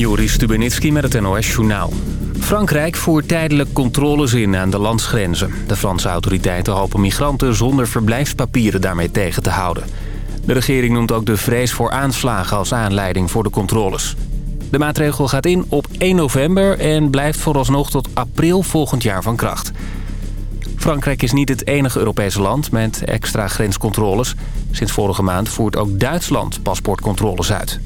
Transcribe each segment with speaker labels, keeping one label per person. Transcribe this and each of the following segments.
Speaker 1: Joris Stubenitski met het NOS-journaal. Frankrijk voert tijdelijk controles in aan de landsgrenzen. De Franse autoriteiten hopen migranten zonder verblijfspapieren daarmee tegen te houden. De regering noemt ook de vrees voor aanslagen als aanleiding voor de controles. De maatregel gaat in op 1 november en blijft vooralsnog tot april volgend jaar van kracht. Frankrijk is niet het enige Europese land met extra grenscontroles. Sinds vorige maand voert ook Duitsland paspoortcontroles uit.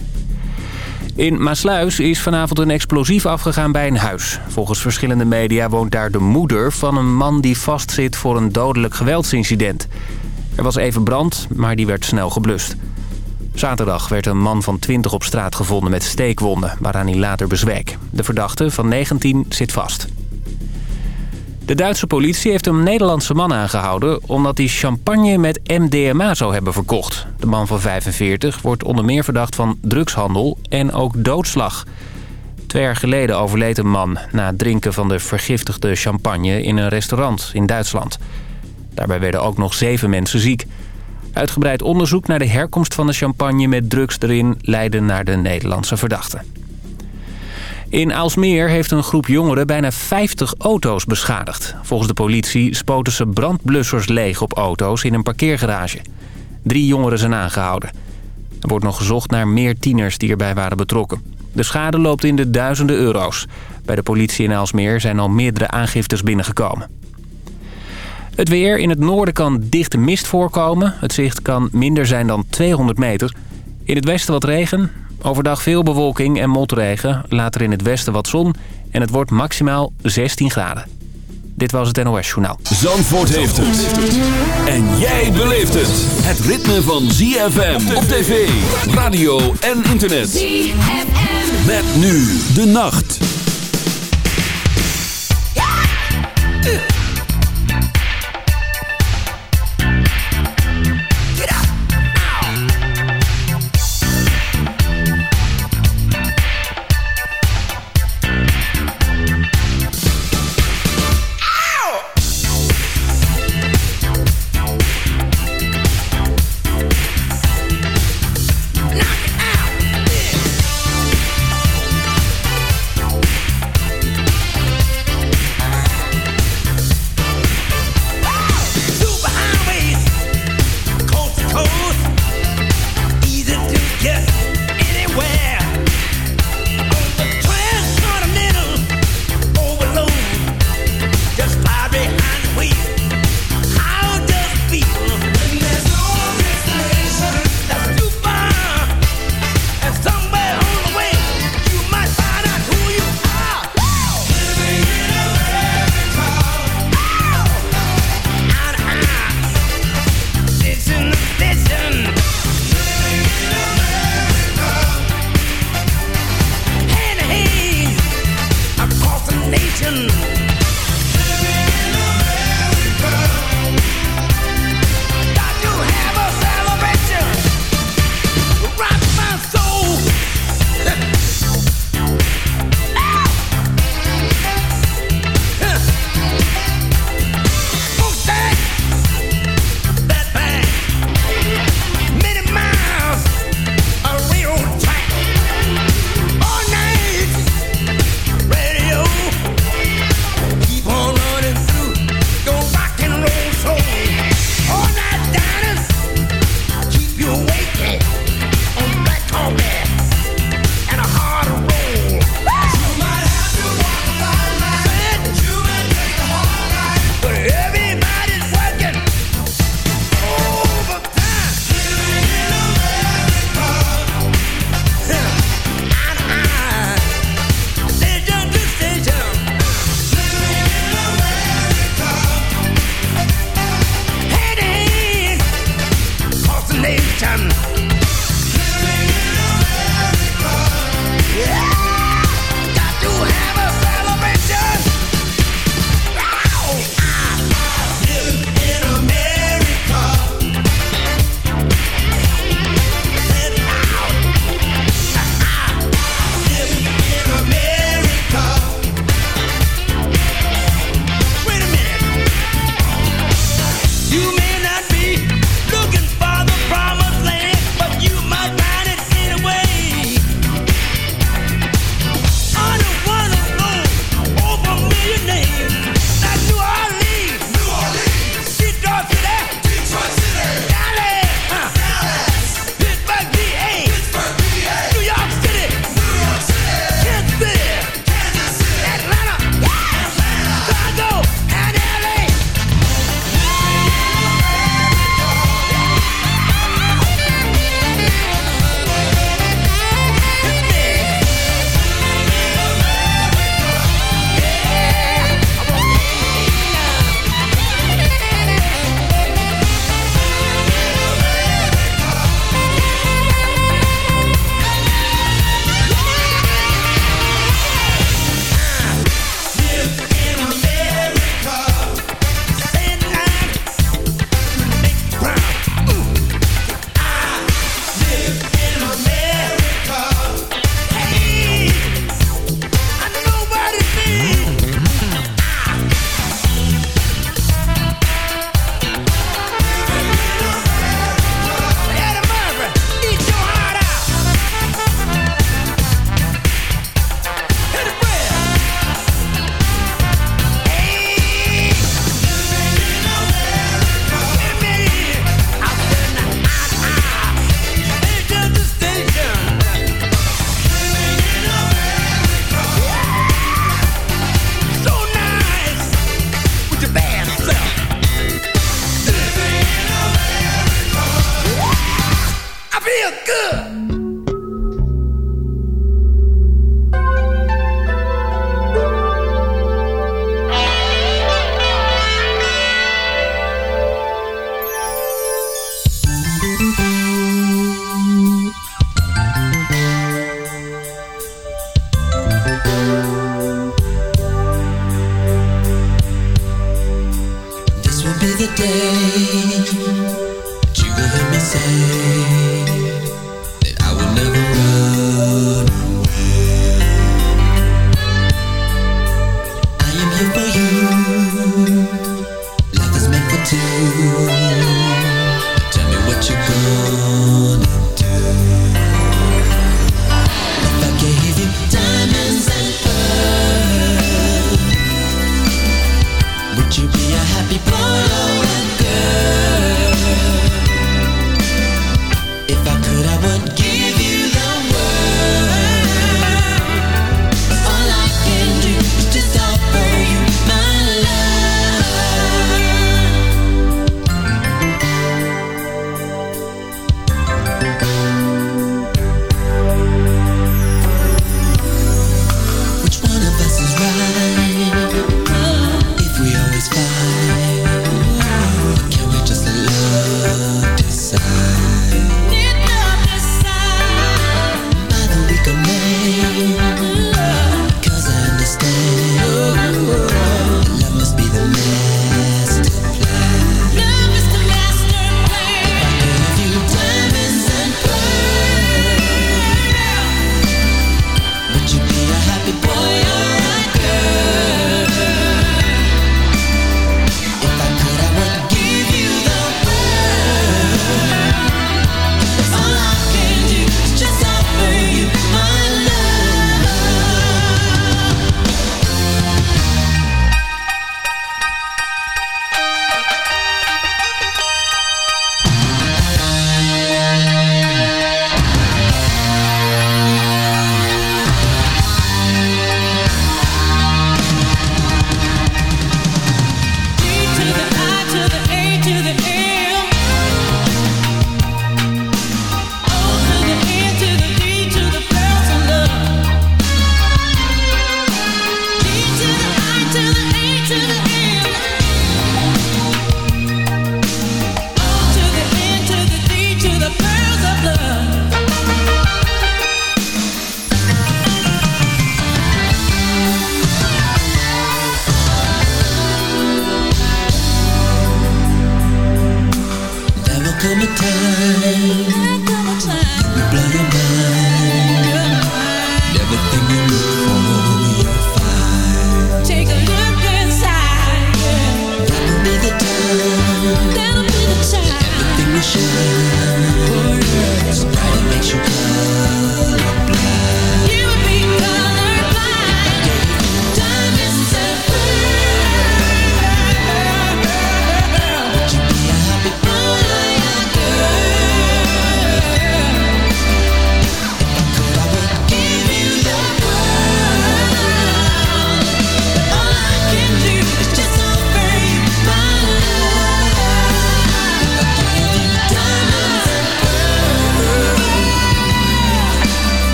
Speaker 1: In Maasluis is vanavond een explosief afgegaan bij een huis. Volgens verschillende media woont daar de moeder van een man die vastzit voor een dodelijk geweldsincident. Er was even brand, maar die werd snel geblust. Zaterdag werd een man van 20 op straat gevonden met steekwonden, waaraan hij later bezweek. De verdachte van 19 zit vast. De Duitse politie heeft een Nederlandse man aangehouden... omdat hij champagne met MDMA zou hebben verkocht. De man van 45 wordt onder meer verdacht van drugshandel en ook doodslag. Twee jaar geleden overleed een man na het drinken van de vergiftigde champagne... in een restaurant in Duitsland. Daarbij werden ook nog zeven mensen ziek. Uitgebreid onderzoek naar de herkomst van de champagne met drugs erin... leidde naar de Nederlandse verdachte. In Aalsmeer heeft een groep jongeren bijna 50 auto's beschadigd. Volgens de politie spoten ze brandblussers leeg op auto's in een parkeergarage. Drie jongeren zijn aangehouden. Er wordt nog gezocht naar meer tieners die erbij waren betrokken. De schade loopt in de duizenden euro's. Bij de politie in Aalsmeer zijn al meerdere aangiftes binnengekomen. Het weer. In het noorden kan dichte mist voorkomen. Het zicht kan minder zijn dan 200 meter. In het westen wat regen. Overdag veel bewolking en motregen. Later in het westen wat zon. En het wordt maximaal 16 graden. Dit was het NOS Journaal.
Speaker 2: Zandvoort heeft het. En jij beleeft het. Het ritme van ZFM op tv, radio en internet. ZFM. Met nu de nacht.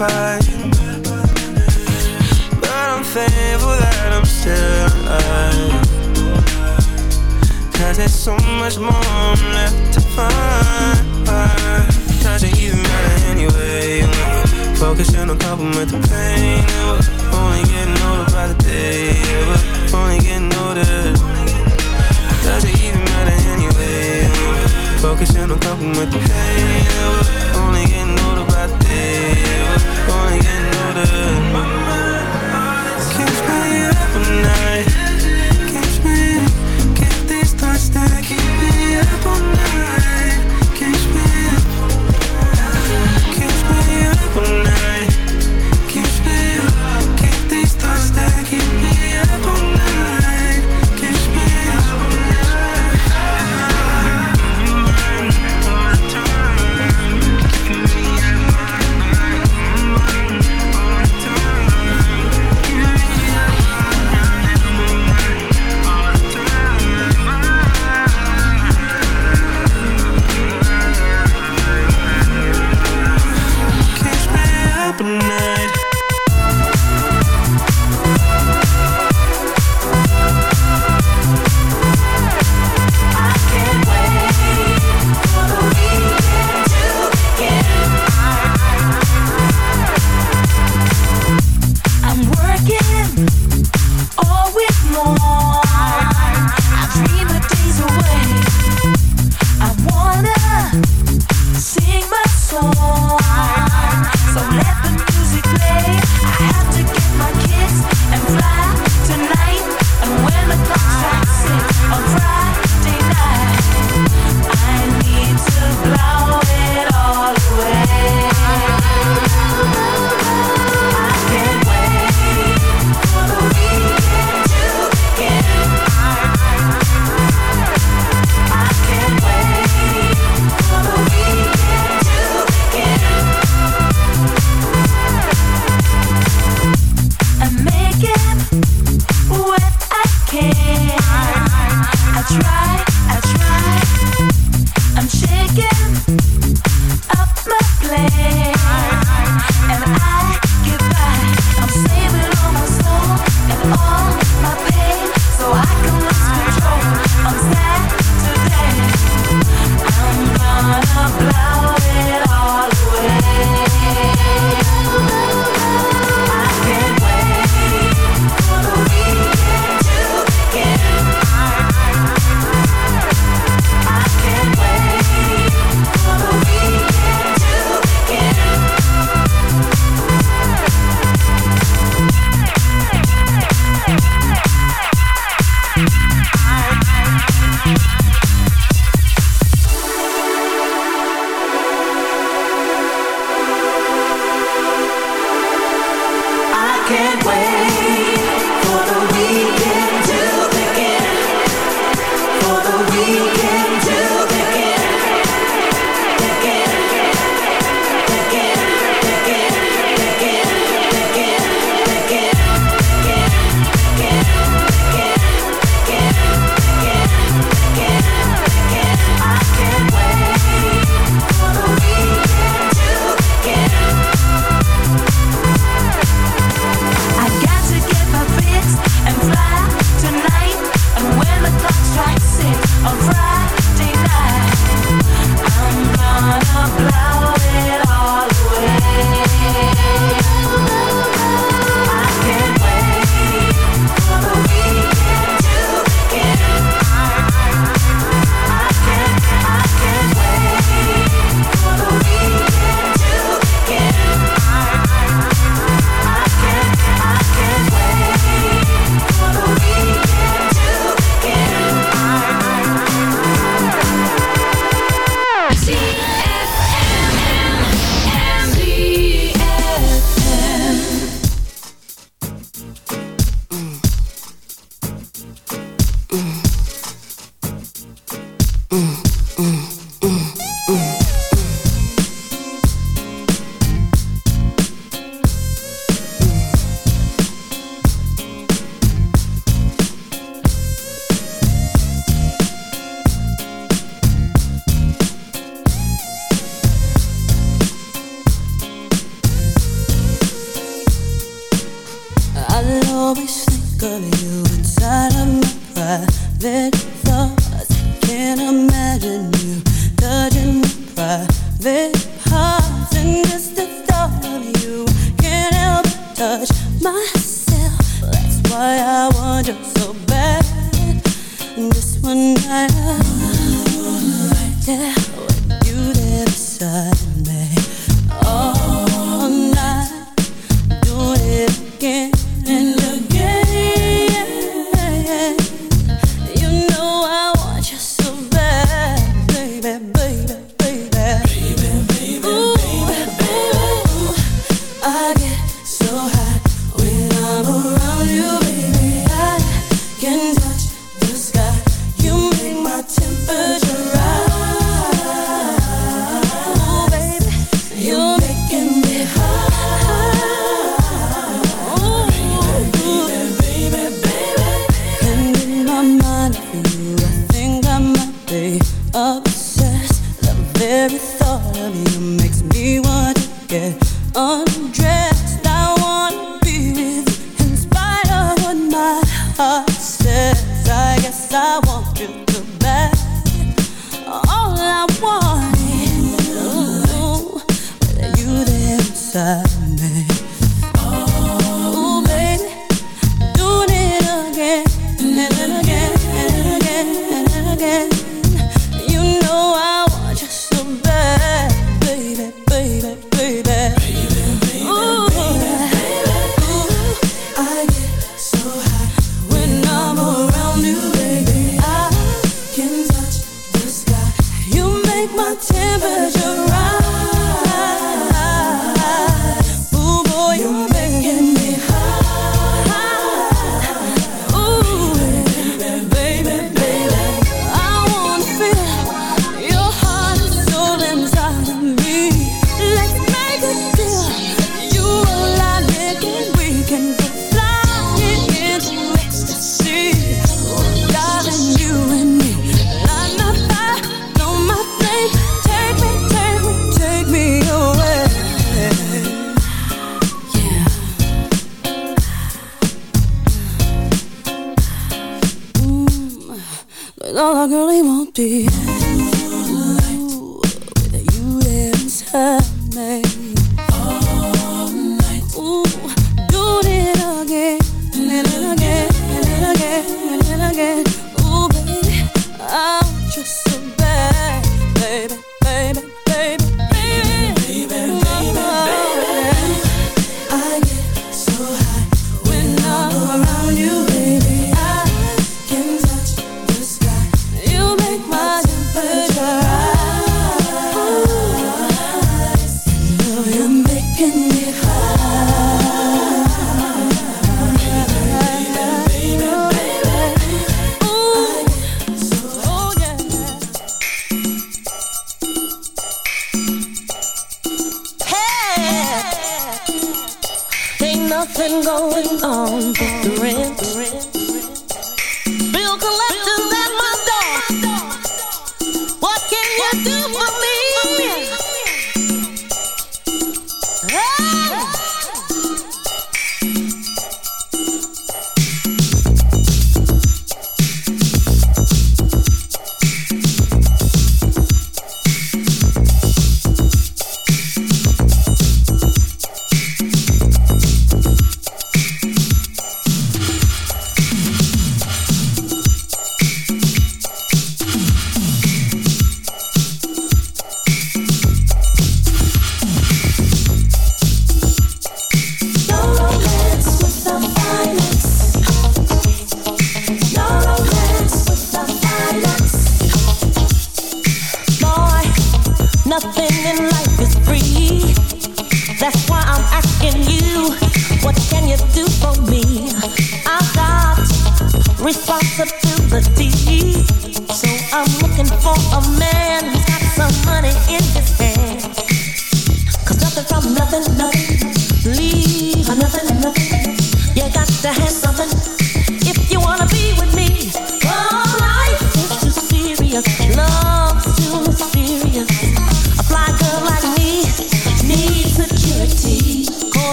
Speaker 3: pine. But I'm thankful that I'm still alive. Cause there's so
Speaker 4: much more I'm left to find. Doesn't even matter anyway. Focusing on coping with the pain. We're only getting older by the
Speaker 5: day. We're only getting older. Doesn't even matter anyway. Focusing on coping with the pain. We're only getting older. empty.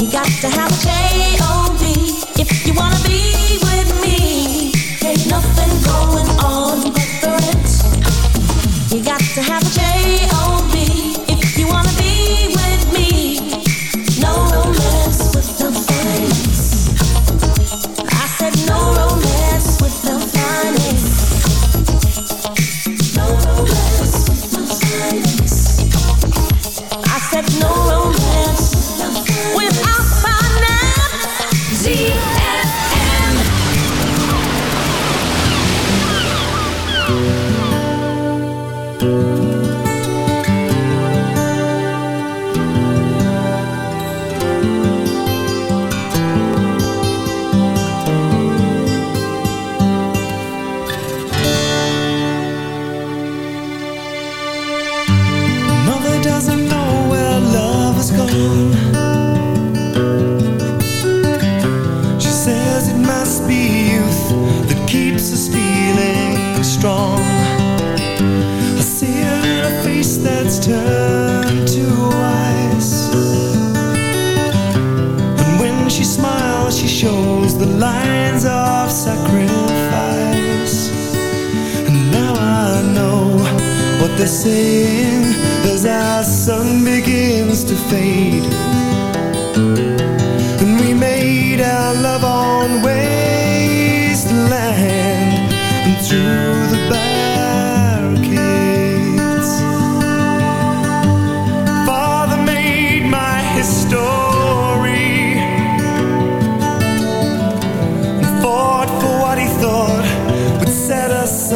Speaker 5: You got to have a J-O-B if you wanna be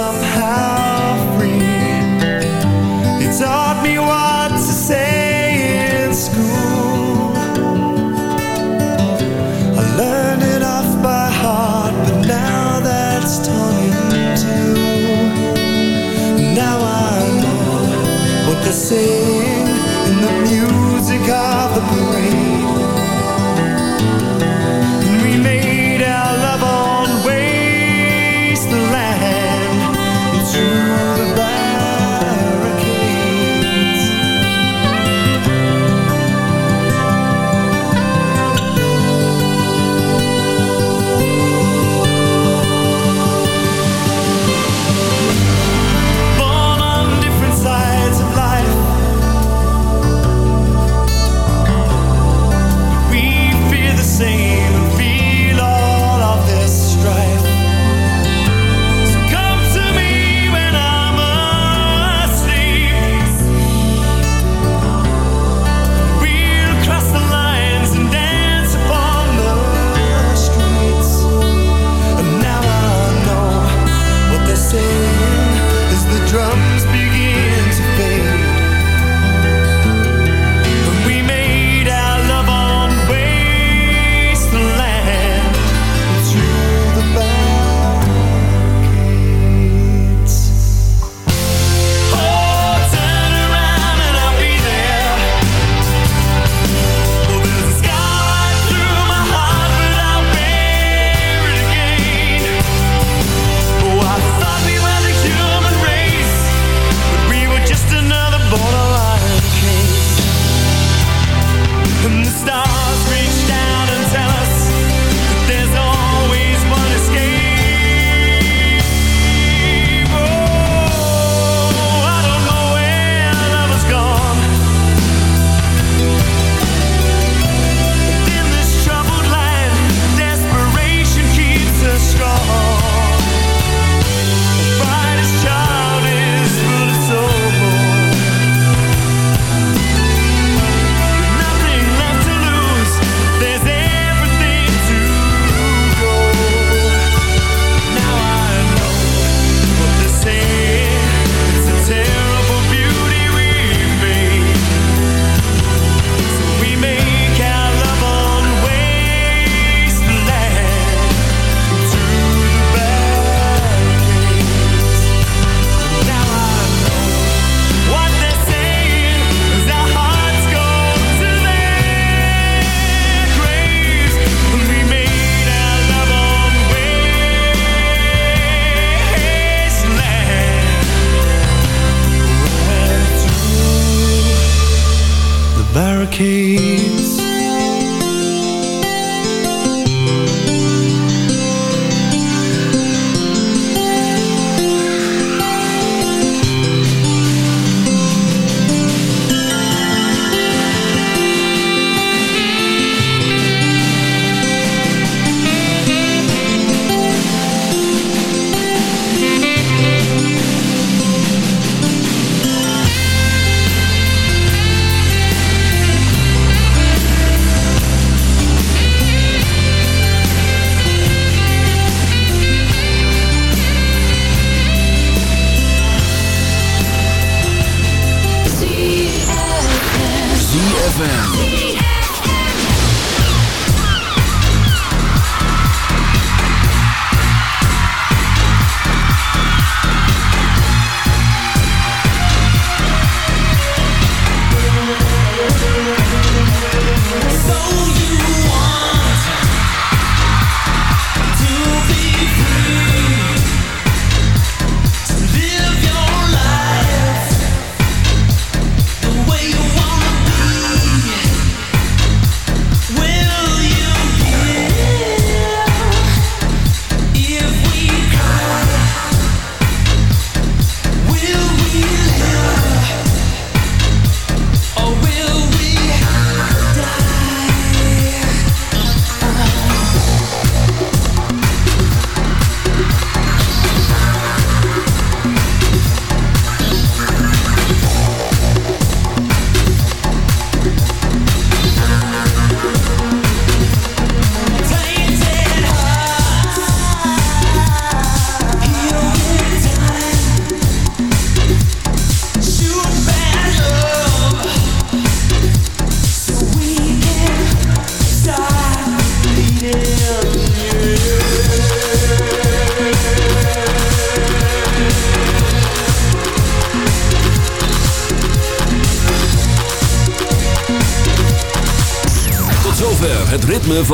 Speaker 6: of free. He taught me what to say in school. I learned it off by heart But now that's torn in two.
Speaker 7: Now
Speaker 2: I know what they're saying In the music of the brain.